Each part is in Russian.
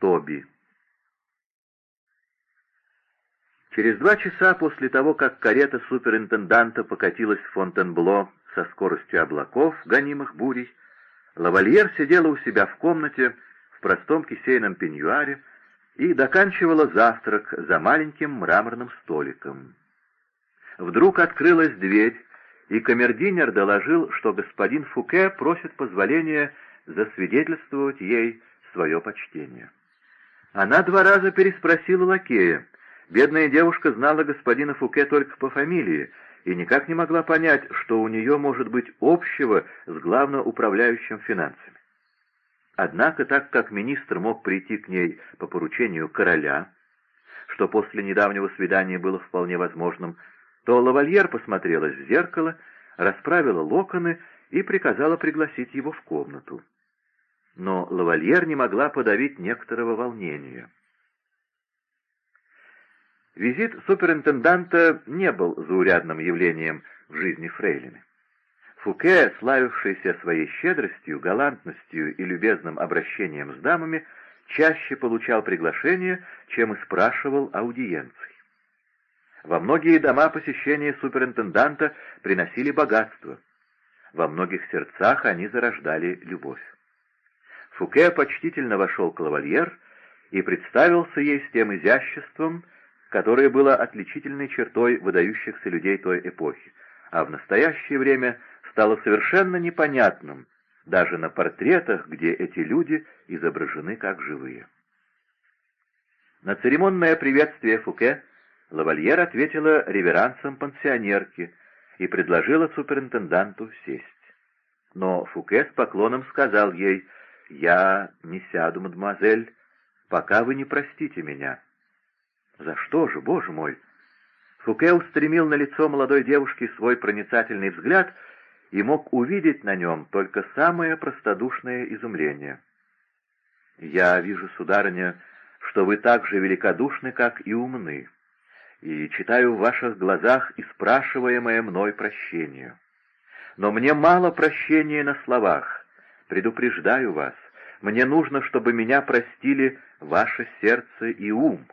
Тоби. Через два часа после того, как карета суперинтенданта покатилась в Фонтенбло со скоростью облаков, гонимых бурей, лавальер сидела у себя в комнате в простом кисейном пеньюаре и доканчивала завтрак за маленьким мраморным столиком. Вдруг открылась дверь, и камердинер доложил, что господин Фуке просит позволения засвидетельствовать ей свое почтение. Она два раза переспросила лакея. Бедная девушка знала господина Фуке только по фамилии и никак не могла понять, что у нее может быть общего с главноуправляющим финансами. Однако, так как министр мог прийти к ней по поручению короля, что после недавнего свидания было вполне возможным, то лавальер посмотрела в зеркало, расправила локоны и приказала пригласить его в комнату. Но лавальер не могла подавить некоторого волнения. Визит суперинтенданта не был заурядным явлением в жизни Фрейлины. Фуке, славившийся своей щедростью, галантностью и любезным обращением с дамами, чаще получал приглашения, чем и спрашивал аудиенций. Во многие дома посещения суперинтенданта приносили богатство. Во многих сердцах они зарождали любовь. Фуке почтительно вошел к лавальер и представился ей с тем изяществом, которое было отличительной чертой выдающихся людей той эпохи, а в настоящее время стало совершенно непонятным, даже на портретах, где эти люди изображены как живые. На церемонное приветствие Фуке лавальер ответила реверансом пансионерки и предложила суперинтенданту сесть. Но Фуке с поклоном сказал ей, «Я не сяду, мадемуазель, пока вы не простите меня». «За что же, боже мой?» Фуке устремил на лицо молодой девушки свой проницательный взгляд и мог увидеть на нем только самое простодушное изумление. «Я вижу, сударыня, что вы так же великодушны, как и умны, и читаю в ваших глазах и спрашиваемое мной прощение. Но мне мало прощения на словах, предупреждаю вас, мне нужно, чтобы меня простили ваше сердце и ум».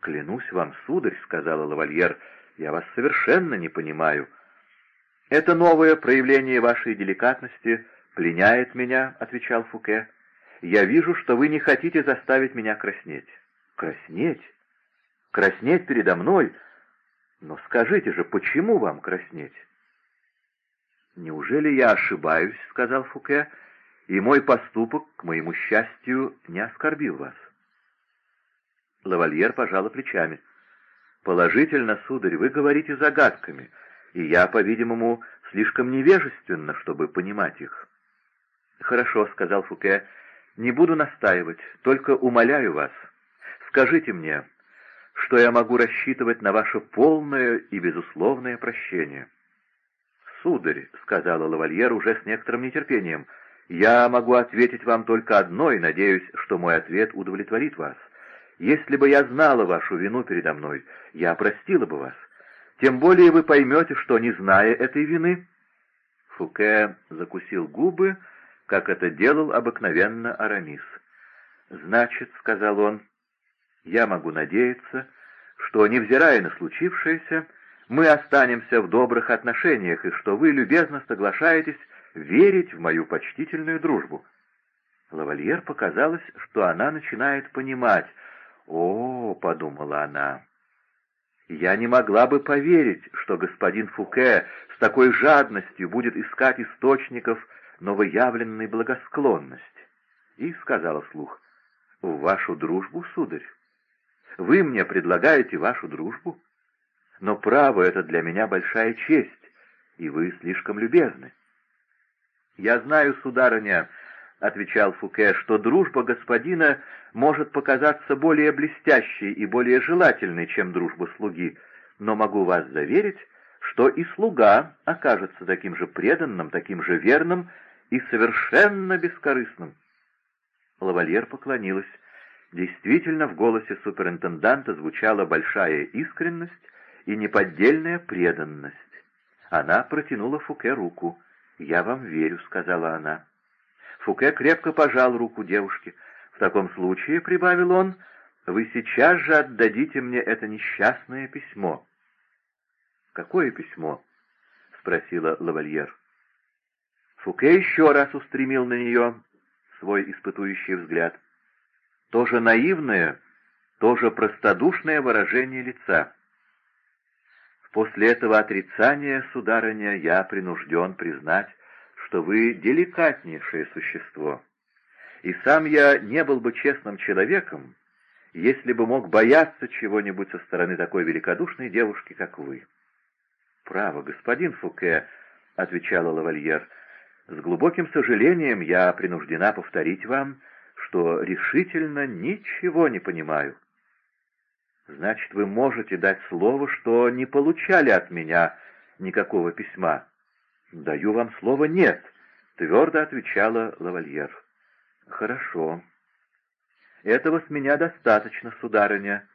«Клянусь вам, сударь», — сказала лавальер, — «я вас совершенно не понимаю». «Это новое проявление вашей деликатности пленяет меня», — отвечал Фуке. «Я вижу, что вы не хотите заставить меня краснеть». «Краснеть? Краснеть передо мной? Но скажите же, почему вам краснеть?» «Неужели я ошибаюсь?» — сказал Фуке, — «и мой поступок, к моему счастью, не оскорбил вас». Лавальер пожала плечами. «Положительно, сударь, вы говорите загадками, и я, по-видимому, слишком невежественно, чтобы понимать их». «Хорошо», — сказал Фуке, — «не буду настаивать, только умоляю вас. Скажите мне, что я могу рассчитывать на ваше полное и безусловное прощение». «Сударь», — сказала лавальер уже с некоторым нетерпением, — «я могу ответить вам только одно, и надеюсь, что мой ответ удовлетворит вас». Если бы я знала вашу вину передо мной, я простила бы вас. Тем более вы поймете, что, не зная этой вины...» Фуке закусил губы, как это делал обыкновенно Арамис. «Значит, — сказал он, — я могу надеяться, что, невзирая на случившееся, мы останемся в добрых отношениях и что вы любезно соглашаетесь верить в мою почтительную дружбу». Лавальер показалось, что она начинает понимать, «О, — подумала она, — я не могла бы поверить, что господин Фуке с такой жадностью будет искать источников новоявленной благосклонности». И сказала вслух, «В вашу дружбу, сударь? Вы мне предлагаете вашу дружбу? Но право это для меня большая честь, и вы слишком любезны». «Я знаю, сударыня, — отвечал Фуке, — что дружба господина может показаться более блестящей и более желательной, чем дружба слуги, но могу вас заверить, что и слуга окажется таким же преданным, таким же верным и совершенно бескорыстным. Лавальер поклонилась. Действительно, в голосе суперинтенданта звучала большая искренность и неподдельная преданность. Она протянула Фуке руку. «Я вам верю», — сказала она. Фуке крепко пожал руку девушки. В таком случае, — прибавил он, — вы сейчас же отдадите мне это несчастное письмо. «Какое письмо?» — спросила лавальер. Фуке еще раз устремил на нее свой испытующий взгляд. Тоже наивное, тоже простодушное выражение лица. После этого отрицания, сударыня, я принужден признать, что вы деликатнейшее существо. И сам я не был бы честным человеком, если бы мог бояться чего-нибудь со стороны такой великодушной девушки, как вы. «Право, господин Фуке», — отвечала лавальер, — «с глубоким сожалением я принуждена повторить вам, что решительно ничего не понимаю. Значит, вы можете дать слово, что не получали от меня никакого письма. Даю вам слово «нет», — твердо отвечала лавальер. Хорошо. Этого с меня достаточно, сударыня.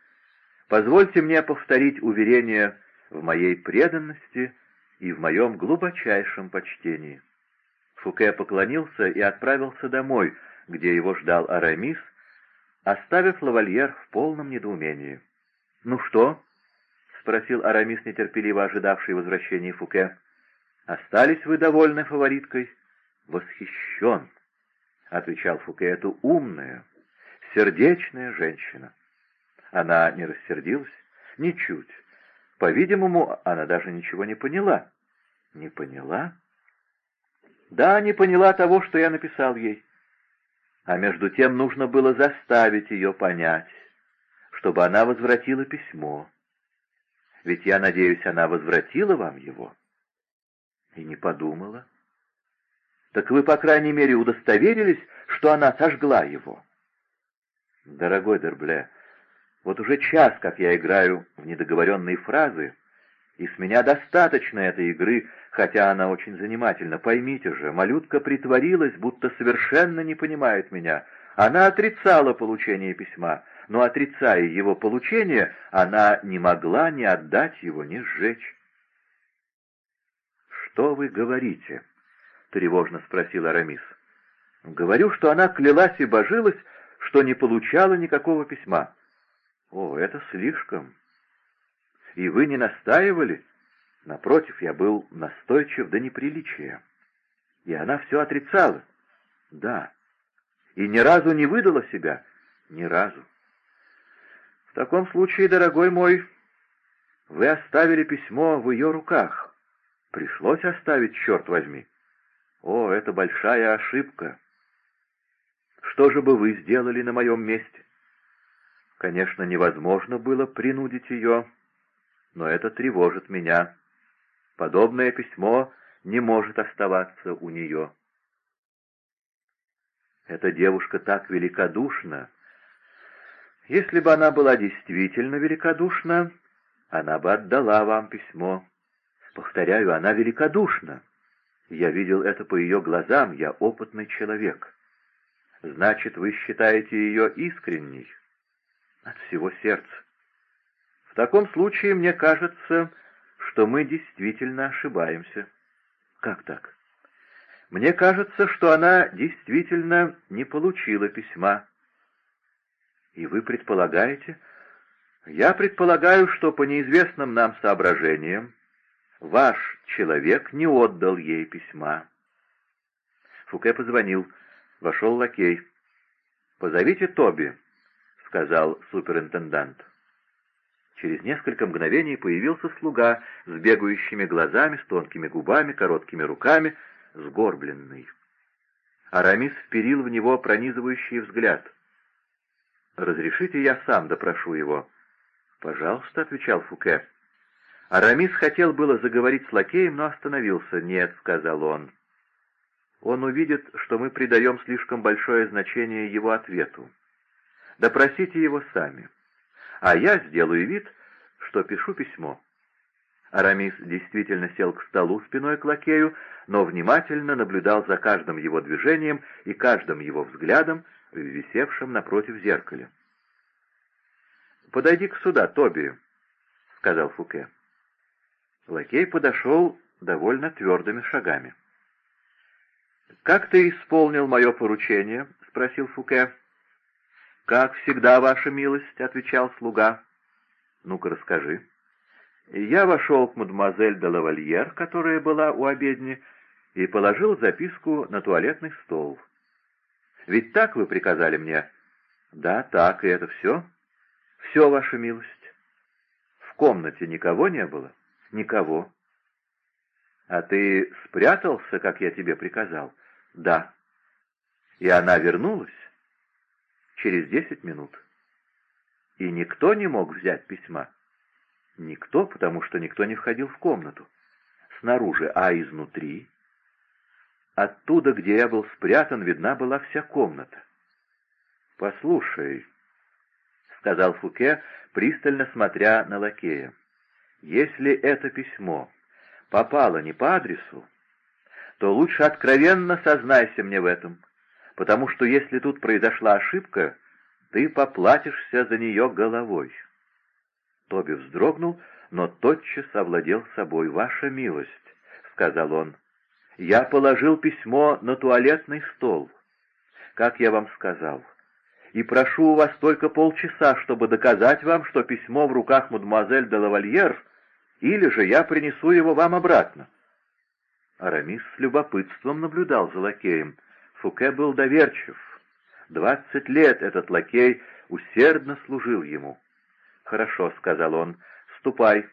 Позвольте мне повторить уверение в моей преданности и в моем глубочайшем почтении. Фуке поклонился и отправился домой, где его ждал Арамис, оставив лавальер в полном недоумении. «Ну что?» — спросил Арамис, нетерпеливо ожидавший возвращения Фуке. «Остались вы довольны фавориткой?» «Восхищен», — отвечал Фуке, — «это умная, сердечная женщина». Она не рассердилась? Ничуть. По-видимому, она даже ничего не поняла. Не поняла? Да, не поняла того, что я написал ей. А между тем нужно было заставить ее понять чтобы она возвратила письмо. Ведь я надеюсь, она возвратила вам его. И не подумала. Так вы, по крайней мере, удостоверились, что она сожгла его. Дорогой Дербле, вот уже час, как я играю в недоговоренные фразы, и с меня достаточно этой игры, хотя она очень занимательна. Поймите же, малютка притворилась, будто совершенно не понимает меня. Она отрицала получение письма, но, отрицая его получение, она не могла ни отдать его, ни сжечь. «Что вы говорите?» — тревожно спросил Арамис. «Говорю, что она клялась и божилась, что не получала никакого письма». «О, это слишком!» «И вы не настаивали?» «Напротив, я был настойчив до неприличия». «И она все отрицала?» «Да». «И ни разу не выдала себя?» «Ни разу». Таком случае, дорогой мой, вы оставили письмо в ее руках. Пришлось оставить, черт возьми. О, это большая ошибка. Что же бы вы сделали на моем месте? Конечно, невозможно было принудить ее, но это тревожит меня. Подобное письмо не может оставаться у нее. Эта девушка так великодушна, если бы она была действительно великодушна, она бы отдала вам письмо. Повторяю, она великодушна. Я видел это по ее глазам, я опытный человек. Значит, вы считаете ее искренней? От всего сердца. В таком случае, мне кажется, что мы действительно ошибаемся. Как так? Мне кажется, что она действительно не получила письма. И вы предполагаете? Я предполагаю, что по неизвестным нам соображениям ваш человек не отдал ей письма. Фуке позвонил. Вошел лакей. «Позовите Тоби», — сказал суперинтендант. Через несколько мгновений появился слуга с бегающими глазами, с тонкими губами, короткими руками, сгорбленный. Арамис вперил в него пронизывающий взгляд — «Разрешите, я сам допрошу его». «Пожалуйста», — отвечал Фуке. Арамис хотел было заговорить с лакеем, но остановился. «Нет», — сказал он. «Он увидит, что мы придаем слишком большое значение его ответу. Допросите его сами. А я сделаю вид, что пишу письмо». Арамис действительно сел к столу спиной к лакею, но внимательно наблюдал за каждым его движением и каждым его взглядом, в висевшем напротив зеркале. «Подойди-ка сюда, Тоби», — сказал Фуке. Лакей подошел довольно твердыми шагами. «Как ты исполнил мое поручение?» — спросил Фуке. «Как всегда, ваша милость», — отвечал слуга. «Ну-ка, расскажи». Я вошел к мадемуазель де лавальер, которая была у обедни, и положил записку на туалетный стол. «Ведь так вы приказали мне?» «Да, так, и это все?» «Все, ваша милость». «В комнате никого не было?» «Никого». «А ты спрятался, как я тебе приказал?» «Да». «И она вернулась?» «Через десять минут». «И никто не мог взять письма?» «Никто, потому что никто не входил в комнату. Снаружи, а изнутри?» Оттуда, где я был спрятан, видна была вся комната. «Послушай», — сказал Фуке, пристально смотря на лакея, — «если это письмо попало не по адресу, то лучше откровенно сознайся мне в этом, потому что если тут произошла ошибка, ты поплатишься за нее головой». Тоби вздрогнул, но тотчас овладел собой. «Ваша милость», — сказал он, — «я положил письмо на туалетный стол, как я вам сказал, и прошу у вас только полчаса, чтобы доказать вам, что письмо в руках мадемуазель де лавальер или же я принесу его вам обратно». Арамис с любопытством наблюдал за лакеем. Фуке был доверчив. Двадцать лет этот лакей усердно служил ему. «Хорошо», — сказал он, — «ступай,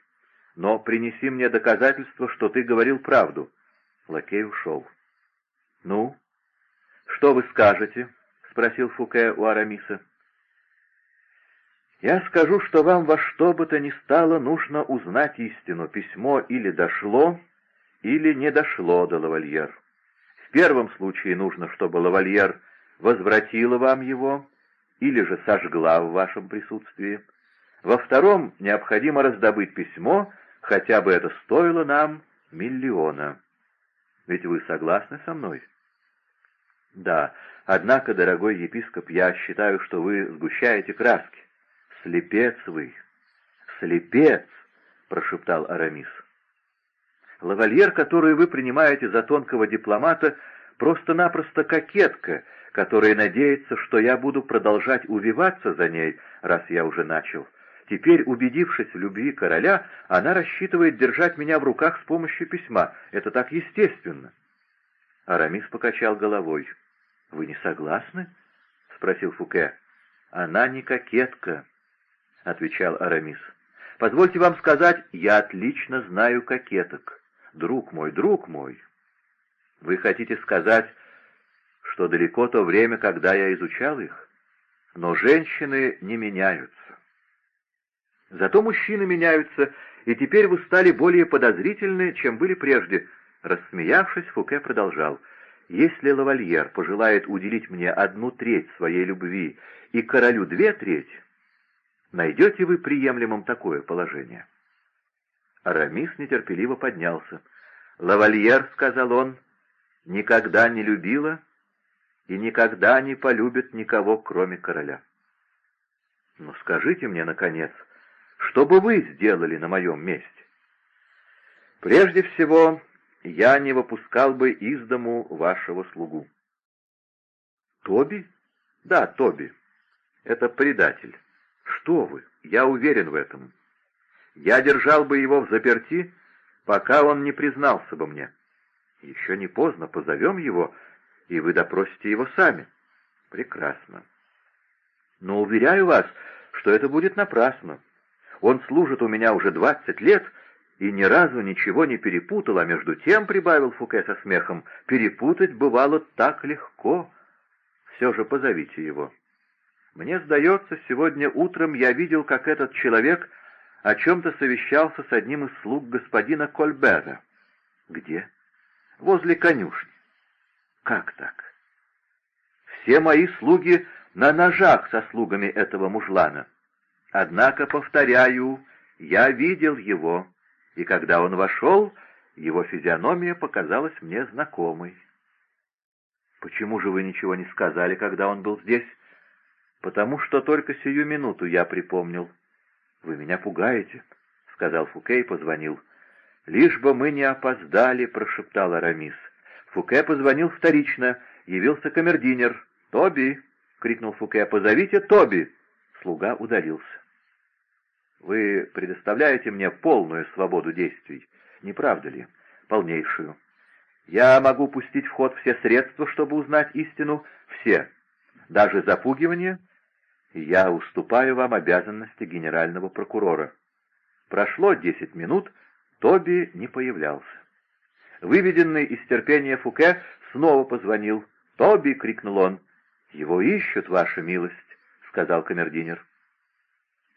но принеси мне доказательство, что ты говорил правду». Лакей ушел. «Ну, что вы скажете?» — спросил Фуке у Арамиса. Я скажу, что вам во что бы то ни стало нужно узнать истину. Письмо или дошло, или не дошло до лавальер. В первом случае нужно, чтобы лавальер возвратила вам его, или же сожгла в вашем присутствии. Во втором необходимо раздобыть письмо, хотя бы это стоило нам миллиона. Ведь вы согласны со мной? Да, однако, дорогой епископ, я считаю, что вы сгущаете краски. «Слепец вы! Слепец!» — прошептал Арамис. «Лавальер, которую вы принимаете за тонкого дипломата, просто-напросто кокетка, которая надеется, что я буду продолжать увиваться за ней, раз я уже начал. Теперь, убедившись в любви короля, она рассчитывает держать меня в руках с помощью письма. Это так естественно». Арамис покачал головой. «Вы не согласны?» — спросил Фуке. «Она не кокетка», — отвечал Арамис. «Позвольте вам сказать, я отлично знаю кокеток. Друг мой, друг мой. Вы хотите сказать, что далеко то время, когда я изучал их? Но женщины не меняются. Зато мужчины меняются, и теперь вы стали более подозрительны, чем были прежде». Рассмеявшись, Фуке продолжал. «Если лавальер пожелает уделить мне одну треть своей любви и королю две трети, Найдете вы приемлемым такое положение?» Арамис нетерпеливо поднялся. «Лавальер, — сказал он, — никогда не любила и никогда не полюбит никого, кроме короля. Но скажите мне, наконец, что бы вы сделали на моем месте? Прежде всего, я не выпускал бы из дому вашего слугу. Тоби? Да, Тоби. Это предатель. Что вы, я уверен в этом. Я держал бы его в заперти, пока он не признался бы мне. Еще не поздно, позовем его, и вы допросите его сами. Прекрасно. Но уверяю вас, что это будет напрасно. Он служит у меня уже двадцать лет и ни разу ничего не перепутал, а между тем, — прибавил Фуке со смехом, — перепутать бывало так легко. Все же позовите его. Мне сдается, сегодня утром я видел, как этот человек о чем-то совещался с одним из слуг господина Кольбера. Где? Возле конюшни. Как так? Все мои слуги на ножах со слугами этого мужлана. Однако, повторяю, я видел его, и когда он вошел, его физиономия показалась мне знакомой. Почему же вы ничего не сказали, когда он был здесь? потому что только сию минуту я припомнил. «Вы меня пугаете», — сказал Фуке и позвонил. «Лишь бы мы не опоздали», — прошептал Арамис. Фуке позвонил вторично, явился камердинер. «Тоби, — крикнул Фуке. «Позовите Тоби!» Слуга удалился. «Вы предоставляете мне полную свободу действий, не правда ли? Полнейшую. Я могу пустить в ход все средства, чтобы узнать истину, все, даже запугивание. Я уступаю вам обязанности генерального прокурора». Прошло десять минут, Тоби не появлялся. Выведенный из терпения Фуке снова позвонил. «Тоби!» — крикнул он. «Его ищут, ваша милость», — сказал камердинер.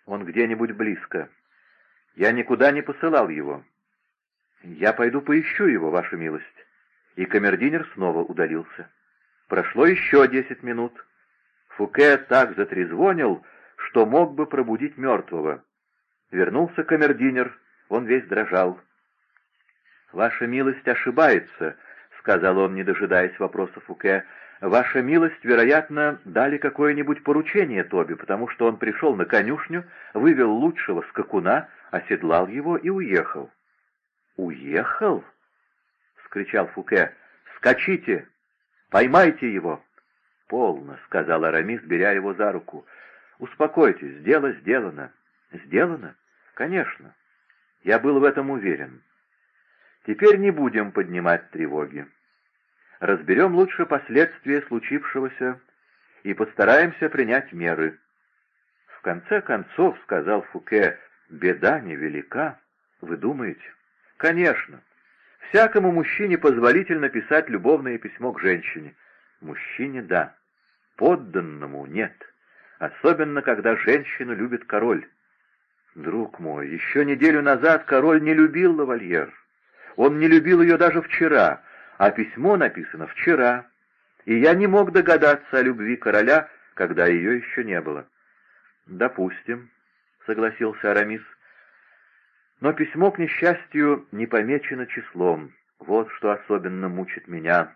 «Он где-нибудь близко. Я никуда не посылал его. Я пойду поищу его, ваша милость». И камердинер снова удалился. Прошло еще десять минут. Фуке так затрезвонил, что мог бы пробудить мертвого. Вернулся камердинер, он весь дрожал. «Ваша милость ошибается», — сказал он, не дожидаясь вопросов Фуке. «Ваша милость, вероятно, дали какое-нибудь поручение Тоби, потому что он пришел на конюшню, вывел лучшего скакуна, оседлал его и уехал». «Уехал?» — скричал Фуке. «Скачите! Поймайте его!» «Полно», — сказал Арамис, беря его за руку. «Успокойтесь, дело сделано». «Сделано? Конечно. Я был в этом уверен. Теперь не будем поднимать тревоги. Разберем лучше последствия случившегося и постараемся принять меры. В конце концов, — сказал Фуке, — беда невелика. Вы думаете? Конечно. Всякому мужчине позволительно писать любовное письмо к женщине. Мужчине — да. Подданному — нет. Особенно, когда женщину любит король. Друг мой, еще неделю назад король не любил лавальер. Он не любил ее даже вчера, а письмо написано вчера, и я не мог догадаться о любви короля, когда ее еще не было. «Допустим», — согласился Арамис. «Но письмо, к несчастью, не помечено числом. Вот что особенно мучит меня.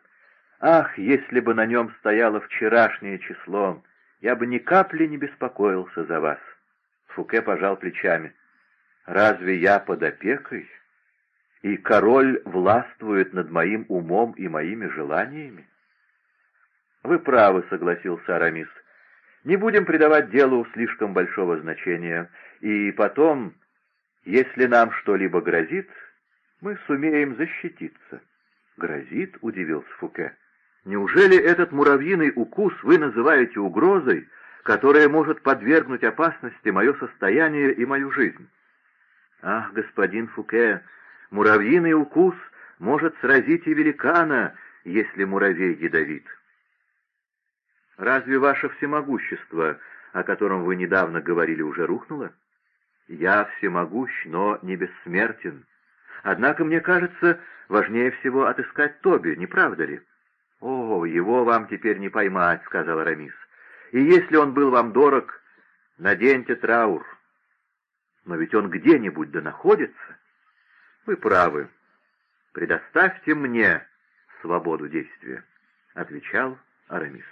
Ах, если бы на нем стояло вчерашнее число, я бы ни капли не беспокоился за вас». Фуке пожал плечами. «Разве я под опекой?» И король властвует над моим умом и моими желаниями? Вы правы, согласился Арамис. Не будем придавать делу слишком большого значения, и потом, если нам что-либо грозит, мы сумеем защититься. Грозит, удивился Фуке. Неужели этот муравьиный укус вы называете угрозой, которая может подвергнуть опасности мое состояние и мою жизнь? Ах, господин Фуке, Муравьиный укус может сразить и великана, если муравей ядовит. Разве ваше всемогущество, о котором вы недавно говорили, уже рухнуло? Я всемогущ, но не бессмертен. Однако, мне кажется, важнее всего отыскать Тоби, не правда ли? «О, его вам теперь не поймать», — сказал Арамис. «И если он был вам дорог, наденьте траур. Но ведь он где-нибудь да находится». «Вы правы. Предоставьте мне свободу действия», — отвечал Арамис.